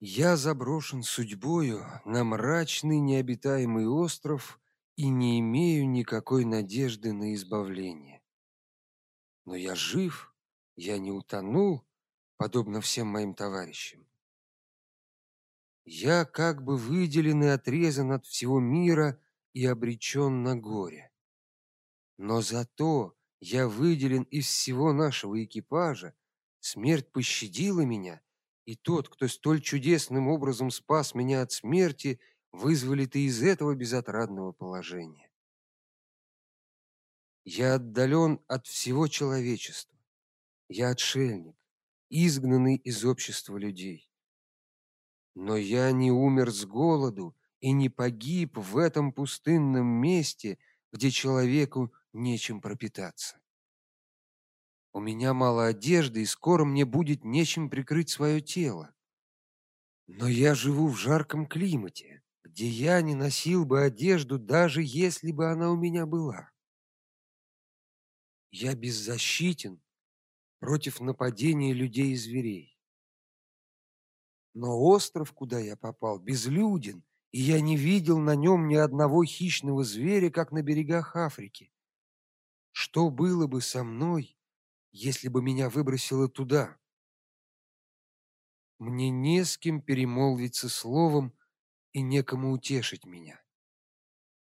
Я заброшен судьбою на мрачный необитаемый остров и не имею никакой надежды на избавление. Но я жив, я не утонул, подобно всем моим товарищам. Я как бы выделен и отрезан от всего мира и обречен на горе. Но зато я выделен из всего нашего экипажа. Смерть пощадила меня и тот, кто столь чудесным образом спас меня от смерти, вызволит и из этого безотрадного положения. Я отдален от всего человечества. Я отшельник, изгнанный из общества людей. Но я не умер с голоду и не погиб в этом пустынном месте, где человеку нечем пропитаться. У меня мало одежды, и скоро мне будет нечем прикрыть свое тело. Но я живу в жарком климате, где я не носил бы одежду, даже если бы она у меня была. Я беззащитен против нападения людей и зверей. Но остров, куда я попал, безлюден, и я не видел на нем ни одного хищного зверя, как на берегах Африки. Что было бы со мной, если бы меня выбросило туда. Мне не с кем перемолвиться словом и некому утешить меня.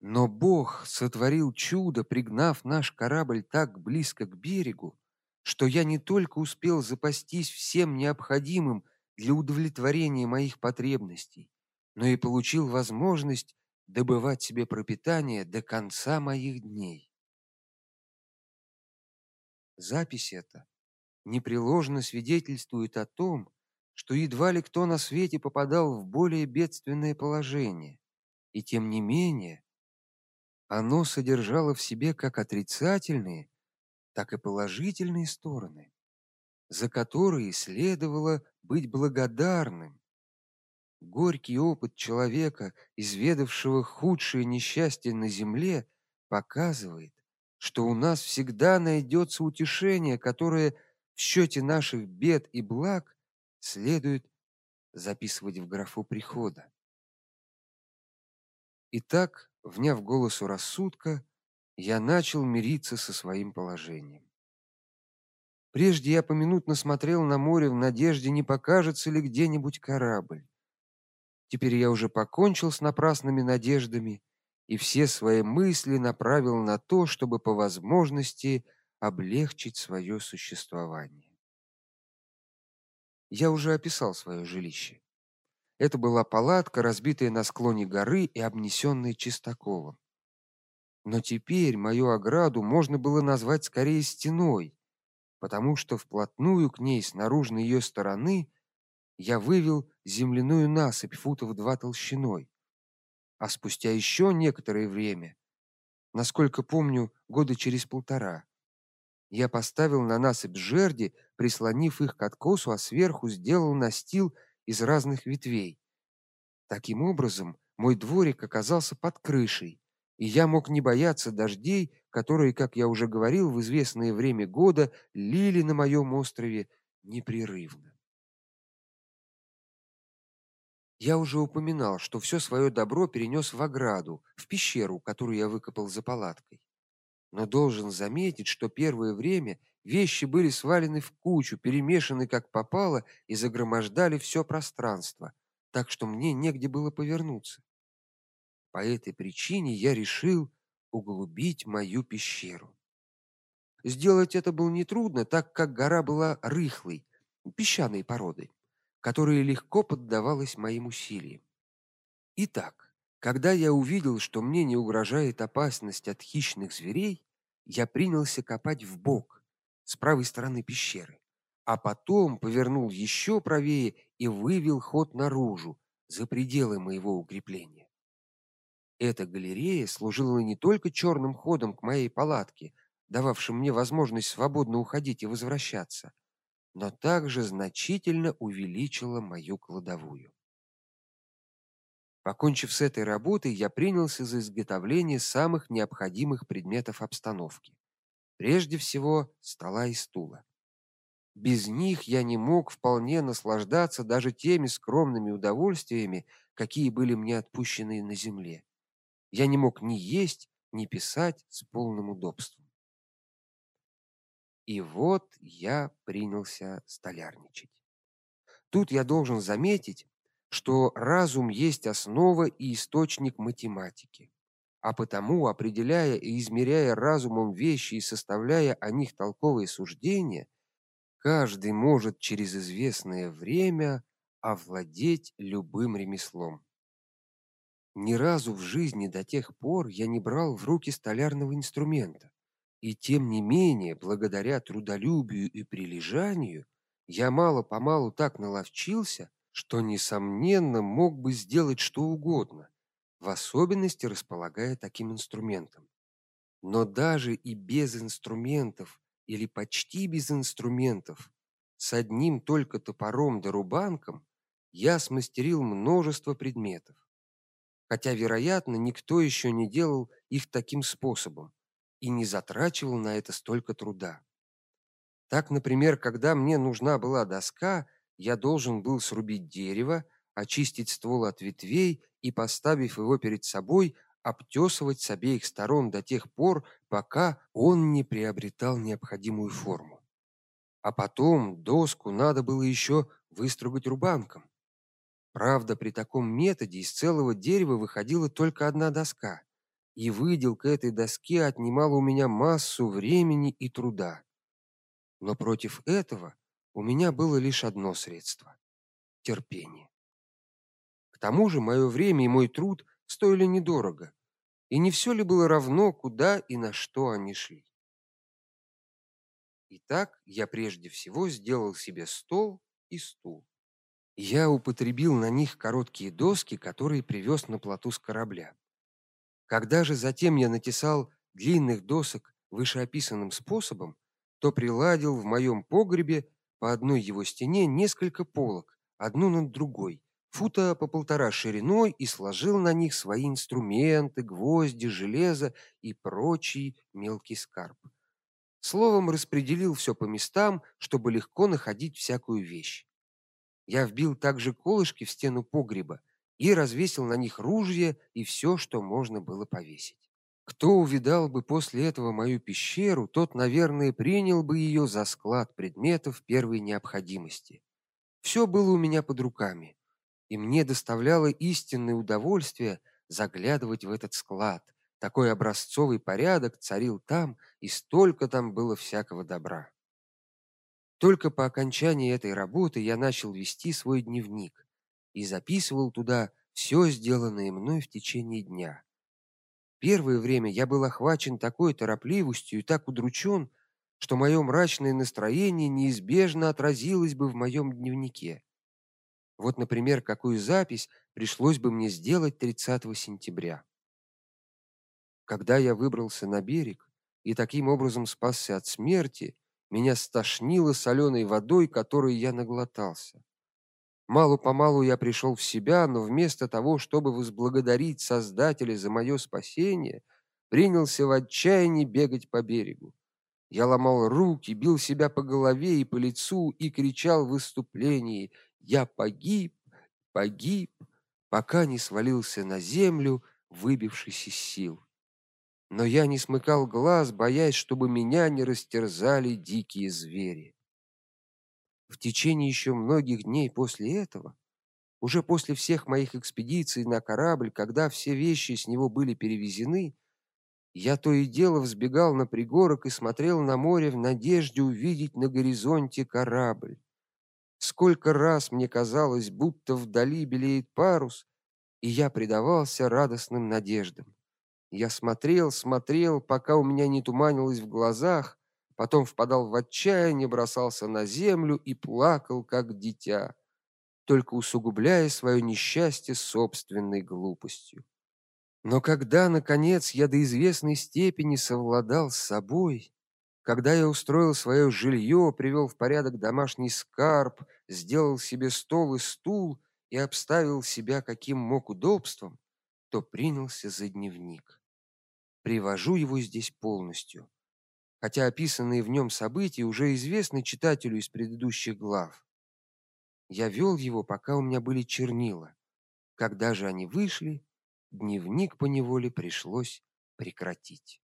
Но Бог сотворил чудо, пригнав наш корабль так близко к берегу, что я не только успел запастись всем необходимым для удовлетворения моих потребностей, но и получил возможность добывать себе пропитание до конца моих дней. Запись эта непреложно свидетельствует о том, что едва ли кто на свете попадал в более бедственное положение, и тем не менее оно содержало в себе как отрицательные, так и положительные стороны, за которые следовало быть благодарным. Горький опыт человека, изведавшего худшие несчастья на земле, показывает, что у нас всегда найдется утешение, которое в счете наших бед и благ следует записывать в графу прихода. Итак, вняв голосу рассудка, я начал мириться со своим положением. Прежде я поминутно смотрел на море в надежде, не покажется ли где-нибудь корабль. Теперь я уже покончил с напрасными надеждами и все свои мысли направил на то, чтобы по возможности облегчить свое существование. Я уже описал свое жилище. Это была палатка, разбитая на склоне горы и обнесенная чистоколом. Но теперь мою ограду можно было назвать скорее стеной, потому что вплотную к ней с наружной ее стороны я вывел земляную насыпь футов два толщиной а спустя еще некоторое время, насколько помню, года через полтора, я поставил на насыпь жерди, прислонив их к откосу, а сверху сделал настил из разных ветвей. Таким образом, мой дворик оказался под крышей, и я мог не бояться дождей, которые, как я уже говорил, в известное время года лили на моем острове непрерывно. Я уже упоминал, что все свое добро перенес в ограду, в пещеру, которую я выкопал за палаткой. Но должен заметить, что первое время вещи были свалены в кучу, перемешаны как попало и загромождали все пространство, так что мне негде было повернуться. По этой причине я решил углубить мою пещеру. Сделать это было нетрудно, так как гора была рыхлой, песчаной породы которая легко поддавалась моим усилиям. Итак, когда я увидел, что мне не угрожает опасность от хищных зверей, я принялся копать в бок с правой стороны пещеры, а потом повернул еще правее и вывел ход наружу, за пределы моего укрепления. Эта галерея служила не только черным ходом к моей палатке, дававшим мне возможность свободно уходить и возвращаться, но также значительно увеличила мою кладовую. Покончив с этой работой, я принялся за изготовление самых необходимых предметов обстановки. Прежде всего, стола и стула. Без них я не мог вполне наслаждаться даже теми скромными удовольствиями, какие были мне отпущены на земле. Я не мог ни есть, ни писать с полным удобством. И вот я принялся столярничать. Тут я должен заметить, что разум есть основа и источник математики. А потому, определяя и измеряя разумом вещи и составляя о них толковые суждения, каждый может через известное время овладеть любым ремеслом. Ни разу в жизни до тех пор я не брал в руки столярного инструмента. И тем не менее, благодаря трудолюбию и прилежанию, я мало-помалу так наловчился, что несомненно мог бы сделать что угодно, в особенности располагая таким инструментом. Но даже и без инструментов или почти без инструментов, с одним только топором да рубанком, я смастерил множество предметов. Хотя, вероятно, никто еще не делал их таким способом и не затрачивал на это столько труда. Так, например, когда мне нужна была доска, я должен был срубить дерево, очистить ствол от ветвей и, поставив его перед собой, обтесывать с обеих сторон до тех пор, пока он не приобретал необходимую форму. А потом доску надо было еще выстругать рубанком. Правда, при таком методе из целого дерева выходила только одна доска, и выделка этой доски отнимала у меня массу времени и труда. Но против этого у меня было лишь одно средство терпение. К тому же мое время и мой труд стоили недорого, и не все ли было равно, куда и на что они шли. Итак, я прежде всего сделал себе стол и стул. Я употребил на них короткие доски, которые привез на плоту с корабля. Когда же затем я натесал длинных досок вышеописанным способом, то приладил в моем погребе по одной его стене несколько полок, одну над другой, фута по полтора шириной и сложил на них свои инструменты, гвозди, железо и прочий мелкий скарб. Словом, распределил все по местам, чтобы легко находить всякую вещь. Я вбил также колышки в стену погреба и развесил на них ружья и все, что можно было повесить. Кто увидал бы после этого мою пещеру, тот, наверное, принял бы ее за склад предметов первой необходимости. Все было у меня под руками, и мне доставляло истинное удовольствие заглядывать в этот склад. Такой образцовый порядок царил там, и столько там было всякого добра. Только по окончании этой работы я начал вести свой дневник и записывал туда все сделанное мной в течение дня. Первое время я был охвачен такой торопливостью и так удручен, что мое мрачное настроение неизбежно отразилось бы в моем дневнике. Вот, например, какую запись пришлось бы мне сделать 30 сентября. Когда я выбрался на берег и таким образом спасся от смерти, меня стошнило соленой водой, которой я наглотался. Мало-помалу я пришел в себя, но вместо того, чтобы возблагодарить Создателя за мое спасение, принялся в отчаянии бегать по берегу. Я ломал руки, бил себя по голове и по лицу и кричал в выступлении: "Я погиб, погиб", пока не свалился на землю, выбившись из сил. Но я не смыкал глаз, боясь, чтобы меня не растерзали дикие звери. В течение еще многих дней после этого, уже после всех моих экспедиций на корабль, когда все вещи с него были перевезены, я то и дело взбегал на пригорок и смотрел на море в надежде увидеть на горизонте корабль. Сколько раз мне казалось, будто вдали белеет парус, и я предавался радостным надеждам. Я смотрел, смотрел, пока у меня не туманилось в глазах, потом впадал в отчаяние, бросался на землю и плакал как дитя, только усугубляя свое несчастье собственной глупостью. Но когда наконец я до известной степени совладал с собой, когда я устроил свое жилье, привел в порядок домашний скарб, сделал себе стол и стул и обставил себя каким мог удобством, то принялся за дневник. Привожу его здесь полностью хотя описанные в нем события уже известны читателю из предыдущих глав. Я вел его, пока у меня были чернила. Когда же они вышли, дневник по неволе пришлось прекратить.